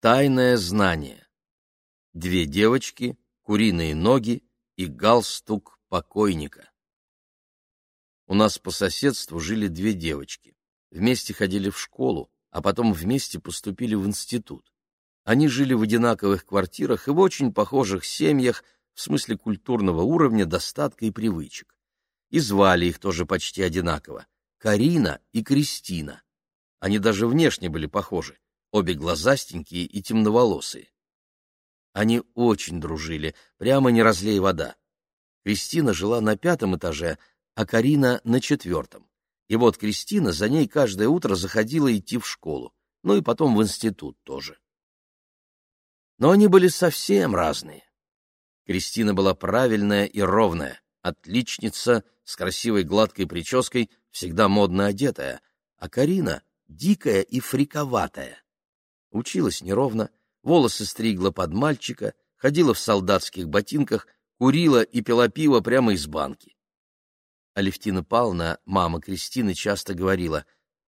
Тайное знание. Две девочки, куриные ноги и галстук покойника. У нас по соседству жили две девочки. Вместе ходили в школу, а потом вместе поступили в институт. Они жили в одинаковых квартирах и в очень похожих семьях в смысле культурного уровня, достатка и привычек. И звали их тоже почти одинаково — Карина и Кристина. Они даже внешне были похожи обе глазастенькие и темноволосые. Они очень дружили, прямо не разлей вода. Кристина жила на пятом этаже, а Карина — на четвертом. И вот Кристина за ней каждое утро заходила идти в школу, ну и потом в институт тоже. Но они были совсем разные. Кристина была правильная и ровная, отличница, с красивой гладкой прической, всегда модно одетая, а Карина — дикая и фриковатая. Училась неровно, волосы стригла под мальчика, ходила в солдатских ботинках, курила и пила пиво прямо из банки. Алевтина Павловна, мама Кристины, часто говорила,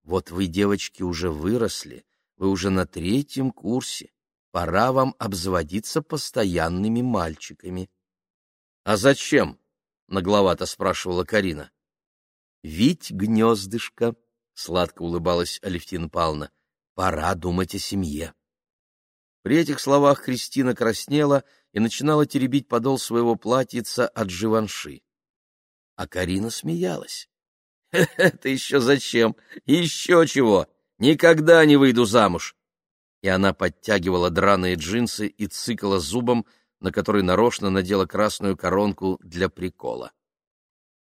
«Вот вы, девочки, уже выросли, вы уже на третьем курсе, пора вам обзаводиться постоянными мальчиками». «А зачем?» — нагловато спрашивала Карина. «Вить гнездышко», — сладко улыбалась Алевтина Павловна. Пора думать о семье. При этих словах Кристина краснела и начинала теребить подол своего платьица от живанши. А Карина смеялась. «Это еще зачем? Еще чего? Никогда не выйду замуж!» И она подтягивала драные джинсы и цикала зубом, на который нарочно надела красную коронку для прикола.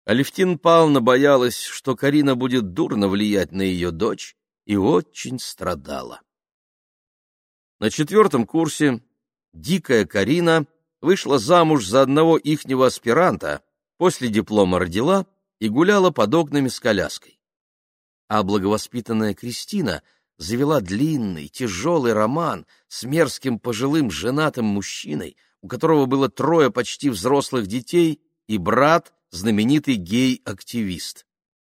Алевтин Павловна боялась, что Карина будет дурно влиять на ее дочь, и очень страдала. На четвертом курсе дикая Карина вышла замуж за одного ихнего аспиранта, после диплома родила и гуляла под окнами с коляской. А благовоспитанная Кристина завела длинный, тяжелый роман с мерзким пожилым женатым мужчиной, у которого было трое почти взрослых детей и брат, знаменитый гей-активист.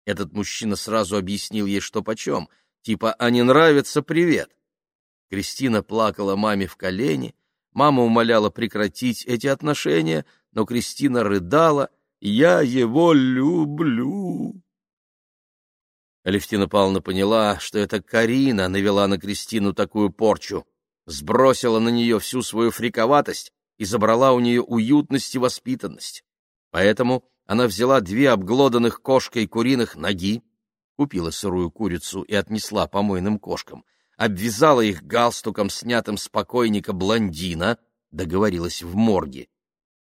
Этот мужчина сразу объяснил ей, что почем — типа «а не нравится, привет». Кристина плакала маме в колени, мама умоляла прекратить эти отношения, но Кристина рыдала «я его люблю». Алевтина Павловна поняла, что это Карина навела на Кристину такую порчу, сбросила на нее всю свою фриковатость и забрала у нее уютность и воспитанность. Поэтому она взяла две обглоданных кошкой куриных ноги, купила сырую курицу и отнесла помойным кошкам, обвязала их галстуком, снятым с покойника блондина, договорилась в морге,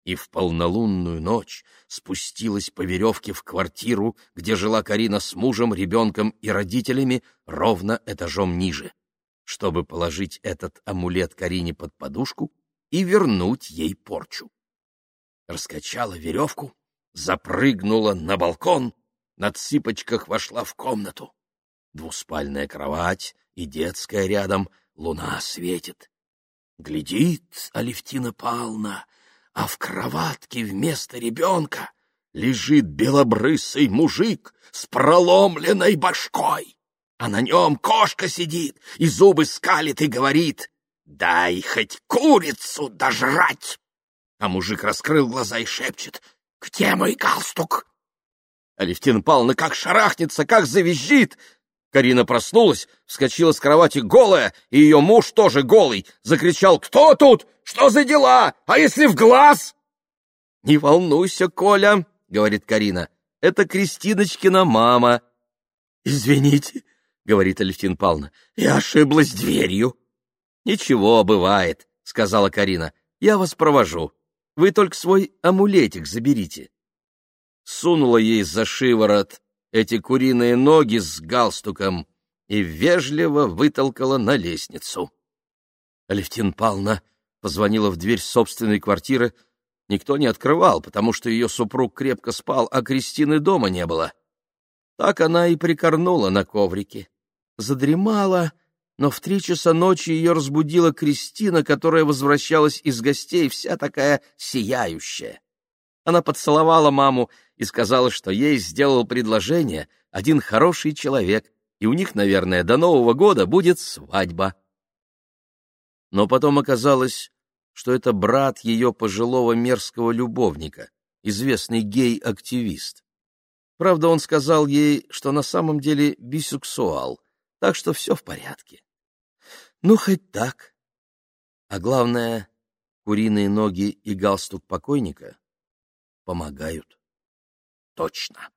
и в полнолунную ночь спустилась по веревке в квартиру, где жила Карина с мужем, ребенком и родителями, ровно этажом ниже, чтобы положить этот амулет Карине под подушку и вернуть ей порчу. Раскачала веревку, запрыгнула на балкон — на цыпочках вошла в комнату. Двуспальная кровать и детская рядом, луна светит. Глядит Алевтина Павловна, а в кроватке вместо ребенка лежит белобрысый мужик с проломленной башкой, а на нем кошка сидит и зубы скалит и говорит «Дай хоть курицу дожрать!» А мужик раскрыл глаза и шепчет «Где мой галстук?» Алевтина Павловна как шарахнется, как завизжит. Карина проснулась, вскочила с кровати голая, и ее муж тоже голый. Закричал «Кто тут? Что за дела? А если в глаз?» «Не волнуйся, Коля», — говорит Карина, — «это Кристиночкина мама». «Извините», — говорит Алевтина Павловна, — «я ошиблась дверью». «Ничего, бывает», — сказала Карина, — «я вас провожу. Вы только свой амулетик заберите» сунула ей за шиворот эти куриные ноги с галстуком и вежливо вытолкала на лестницу. Алевтин Павловна позвонила в дверь собственной квартиры. Никто не открывал, потому что ее супруг крепко спал, а Кристины дома не было. Так она и прикорнула на коврике. Задремала, но в три часа ночи ее разбудила Кристина, которая возвращалась из гостей, вся такая сияющая. Она поцеловала маму и сказала, что ей сделал предложение один хороший человек, и у них, наверное, до Нового года будет свадьба. но потом оказалось, что это брат ее пожилого мерзкого любовника, известный гей-активист. Правда, он сказал ей, что на самом деле бисексуал, так что все в порядке. Ну, хоть так. А главное, куриные ноги и галстук покойника помогают. Точно.